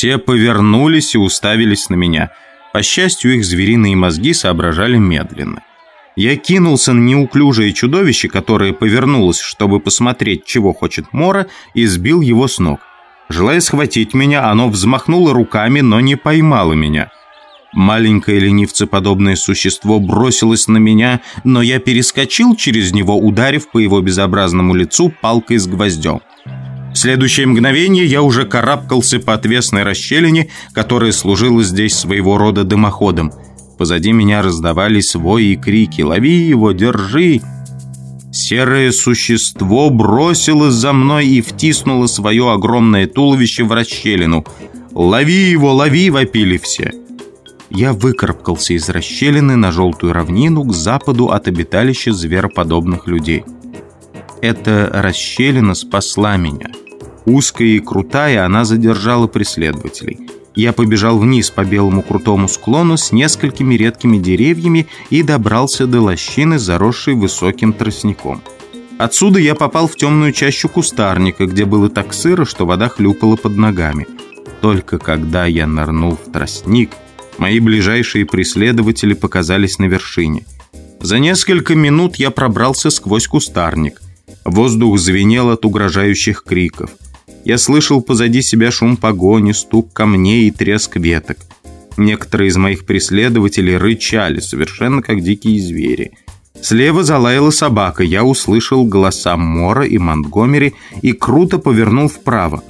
Все повернулись и уставились на меня. По счастью, их звериные мозги соображали медленно. Я кинулся на неуклюжее чудовище, которое повернулось, чтобы посмотреть, чего хочет Мора, и сбил его с ног. Желая схватить меня, оно взмахнуло руками, но не поймало меня. Маленькое ленивцеподобное существо бросилось на меня, но я перескочил через него, ударив по его безобразному лицу палкой с гвоздем. В следующее мгновение я уже карабкался по отвесной расщелине, которая служила здесь своего рода дымоходом. Позади меня раздавались вои и крики «Лови его! Держи!» Серое существо бросилось за мной и втиснуло свое огромное туловище в расщелину. «Лови его! Лови!» – вопили все. Я выкарабкался из расщелины на желтую равнину к западу от обиталища звероподобных людей. Эта расщелина спасла меня. Узкая и крутая, она задержала преследователей. Я побежал вниз по белому крутому склону с несколькими редкими деревьями и добрался до лощины, заросшей высоким тростником. Отсюда я попал в темную чащу кустарника, где было так сыро, что вода хлюпала под ногами. Только когда я нырнул в тростник, мои ближайшие преследователи показались на вершине. За несколько минут я пробрался сквозь кустарник. Воздух звенел от угрожающих криков. Я слышал позади себя шум погони, стук камней и треск веток. Некоторые из моих преследователей рычали, совершенно как дикие звери. Слева залаяла собака, я услышал голоса Мора и Монтгомери и круто повернул вправо.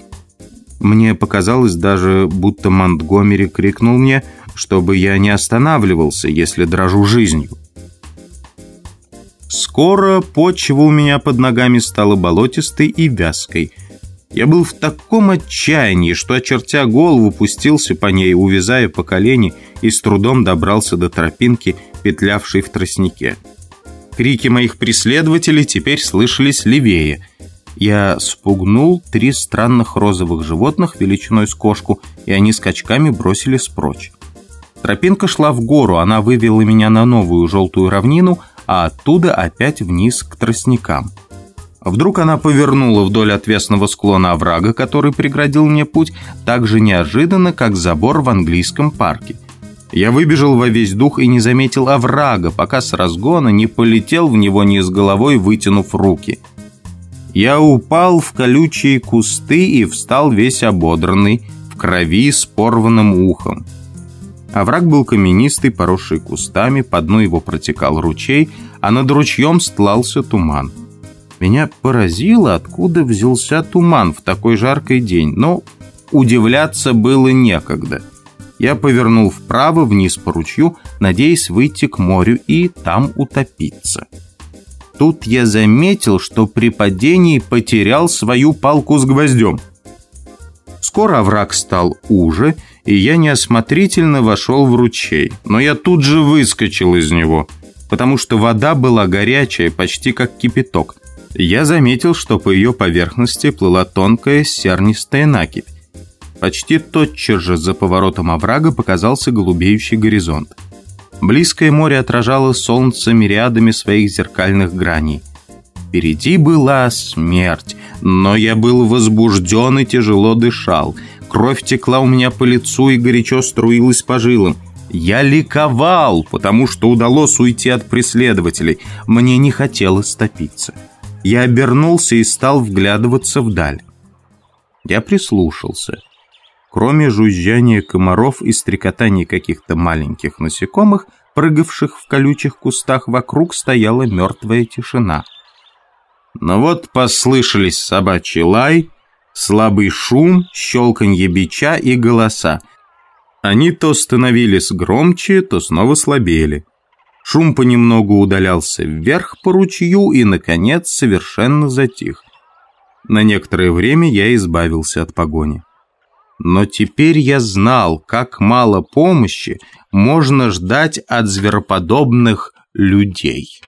Мне показалось даже, будто Монтгомери крикнул мне, чтобы я не останавливался, если дрожу жизнью. Скоро почва у меня под ногами стала болотистой и вязкой – я был в таком отчаянии, что, очертя голову, пустился по ней, увязая по колени, и с трудом добрался до тропинки, петлявшей в тростнике. Крики моих преследователей теперь слышались левее. Я спугнул три странных розовых животных величиной с кошку, и они скачками бросились прочь. Тропинка шла в гору, она вывела меня на новую желтую равнину, а оттуда опять вниз к тростникам. Вдруг она повернула вдоль отвесного склона оврага, который преградил мне путь, так же неожиданно, как забор в английском парке. Я выбежал во весь дух и не заметил оврага, пока с разгона не полетел в него низ головой, вытянув руки. Я упал в колючие кусты и встал весь ободранный, в крови с порванным ухом. Овраг был каменистый, поросший кустами, по дну его протекал ручей, а над ручьем стлался туман. Меня поразило, откуда взялся туман в такой жаркий день, но удивляться было некогда. Я повернул вправо, вниз по ручью, надеясь выйти к морю и там утопиться. Тут я заметил, что при падении потерял свою палку с гвоздем. Скоро овраг стал уже, и я неосмотрительно вошел в ручей, но я тут же выскочил из него, потому что вода была горячая, почти как кипяток я заметил, что по ее поверхности плыла тонкая сернистая накипь. Почти тотчас же за поворотом оврага показался голубеющий горизонт. Близкое море отражало солнце мириадами своих зеркальных граней. Впереди была смерть, но я был возбужден и тяжело дышал. Кровь текла у меня по лицу и горячо струилась по жилам. Я ликовал, потому что удалось уйти от преследователей. Мне не хотелось топиться. Я обернулся и стал вглядываться вдаль. Я прислушался. Кроме жужжания комаров и стрекотания каких-то маленьких насекомых, прыгавших в колючих кустах, вокруг стояла мертвая тишина. Но вот послышались собачий лай, слабый шум, щелканье бича и голоса. Они то становились громче, то снова слабели. Шум понемногу удалялся вверх по ручью и, наконец, совершенно затих. На некоторое время я избавился от погони. Но теперь я знал, как мало помощи можно ждать от звероподобных людей.